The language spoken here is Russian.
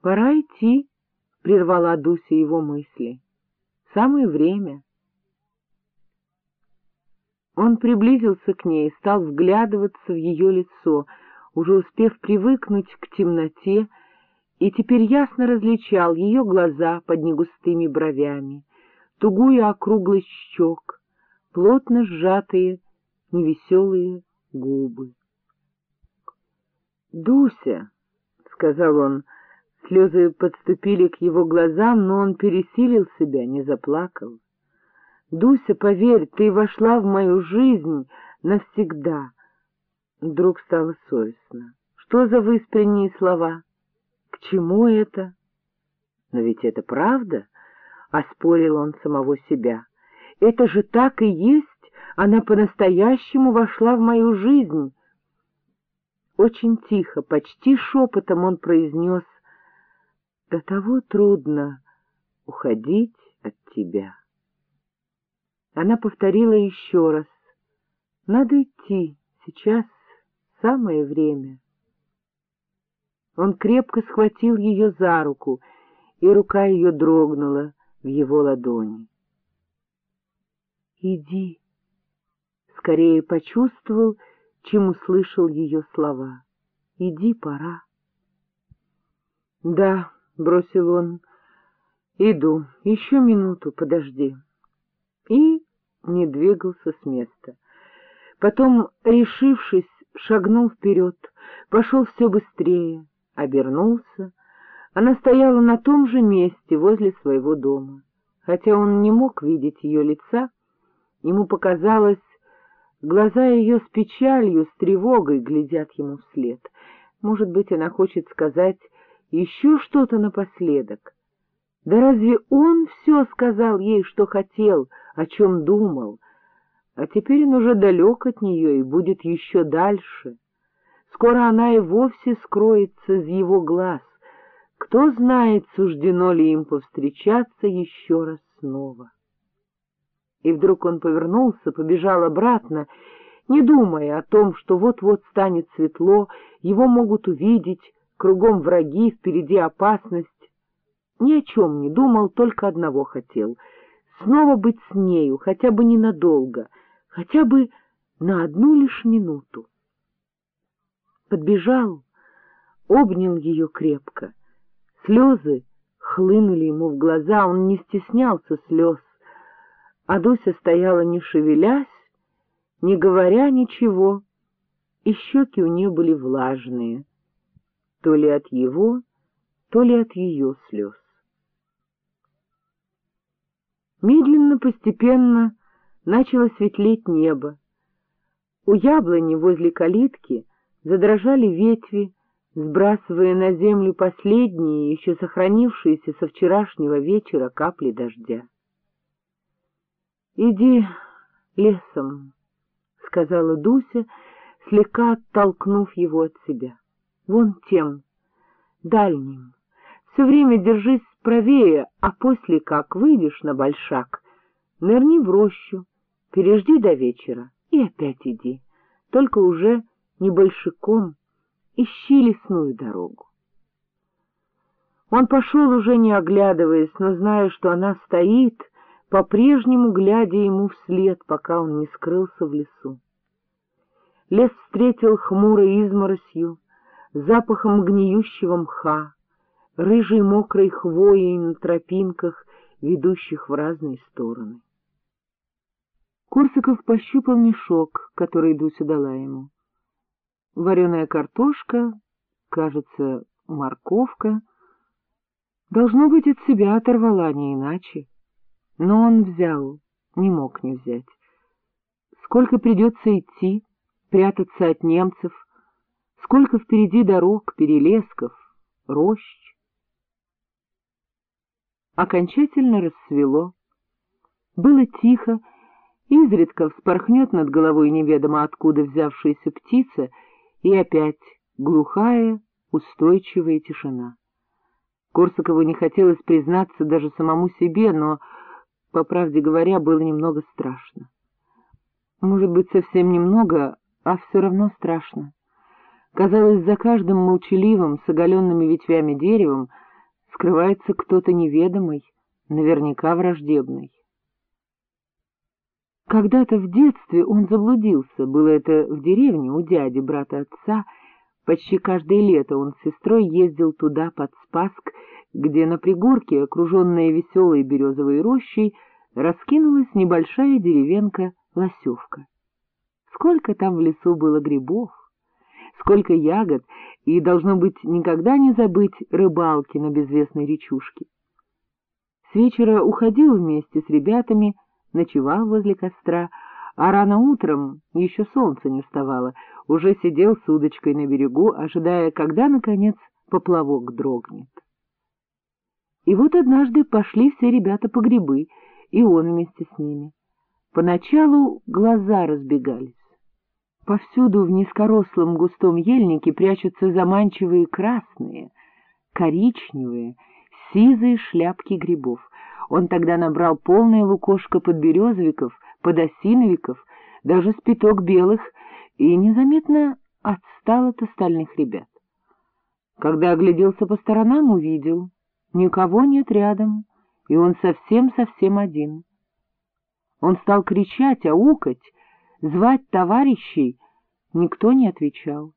— Пора идти, — прервала Дуся его мысли. — Самое время. Он приблизился к ней и стал вглядываться в ее лицо, уже успев привыкнуть к темноте, и теперь ясно различал ее глаза под негустыми бровями, тугую округлость щек, плотно сжатые, невеселые губы. — Дуся, — сказал он, — слезы подступили к его глазам, но он пересилил себя, не заплакал. — Дуся, поверь, ты вошла в мою жизнь навсегда. Вдруг стало совестно. Что за выспренние слова? К чему это? Но ведь это правда, — оспорил он самого себя. Это же так и есть, она по-настоящему вошла в мою жизнь. Очень тихо, почти шепотом он произнес, «До того трудно уходить от тебя». Она повторила еще раз, «Надо идти, сейчас самое время». Он крепко схватил ее за руку, и рука ее дрогнула в его ладони. «Иди», — скорее почувствовал, чем услышал ее слова. — Иди, пора. — Да, — бросил он, — иду, еще минуту, подожди. И не двигался с места. Потом, решившись, шагнул вперед, пошел все быстрее, обернулся. Она стояла на том же месте, возле своего дома. Хотя он не мог видеть ее лица, ему показалось, Глаза ее с печалью, с тревогой глядят ему вслед. Может быть, она хочет сказать еще что-то напоследок. Да разве он все сказал ей, что хотел, о чем думал? А теперь он уже далек от нее и будет еще дальше. Скоро она и вовсе скроется из его глаз. Кто знает, суждено ли им повстречаться еще раз снова. И вдруг он повернулся, побежал обратно, не думая о том, что вот-вот станет светло, его могут увидеть, кругом враги, впереди опасность. Ни о чем не думал, только одного хотел — снова быть с нею, хотя бы ненадолго, хотя бы на одну лишь минуту. Подбежал, обнял ее крепко. Слезы хлынули ему в глаза, он не стеснялся слез, а Дуся стояла не шевелясь, не говоря ничего, и щеки у нее были влажные, то ли от его, то ли от ее слез. Медленно, постепенно начало светлеть небо. У яблони возле калитки задрожали ветви, сбрасывая на землю последние, еще сохранившиеся со вчерашнего вечера капли дождя. — Иди лесом, — сказала Дуся, слегка оттолкнув его от себя. — Вон тем, дальним. Все время держись правее, а после как выйдешь на большак, нырни в рощу, пережди до вечера и опять иди, только уже не большаком, ищи лесную дорогу. Он пошел уже не оглядываясь, но зная, что она стоит, по-прежнему глядя ему вслед, пока он не скрылся в лесу. Лес встретил хмурой изморосью, запахом гниющего мха, рыжей мокрой хвоей на тропинках, ведущих в разные стороны. Корсаков пощупал мешок, который Дуся дала ему. Вареная картошка, кажется, морковка. Должно быть, от себя оторвала, не иначе. Но он взял, не мог не взять. Сколько придется идти, прятаться от немцев, сколько впереди дорог, перелесков, рощ. Окончательно рассвело. Было тихо, изредка вспорхнет над головой неведомо откуда взявшаяся птица, и опять глухая, устойчивая тишина. Корсакову не хотелось признаться даже самому себе, но по правде говоря, было немного страшно. Может быть, совсем немного, а все равно страшно. Казалось, за каждым молчаливым, с оголенными ветвями деревом скрывается кто-то неведомый, наверняка враждебный. Когда-то в детстве он заблудился, было это в деревне у дяди, брата отца. Почти каждое лето он с сестрой ездил туда, под Спаск, где на пригорке, окруженная веселой березовой рощей, раскинулась небольшая деревенка Лосевка. Сколько там в лесу было грибов, сколько ягод, и, должно быть, никогда не забыть рыбалки на безвестной речушке. С вечера уходил вместе с ребятами, ночевал возле костра, а рано утром, еще солнце не вставало, уже сидел с удочкой на берегу, ожидая, когда, наконец, поплавок дрогнет. И вот однажды пошли все ребята по грибы, и он вместе с ними. Поначалу глаза разбегались. Повсюду в низкорослом густом ельнике прячутся заманчивые красные, коричневые, сизые шляпки грибов. Он тогда набрал полное лукошко подберезовиков, подосиновиков, даже спиток белых, и незаметно отстал от остальных ребят. Когда огляделся по сторонам, увидел — никого нет рядом, и он совсем-совсем один. Он стал кричать, аукать, звать товарищей, никто не отвечал.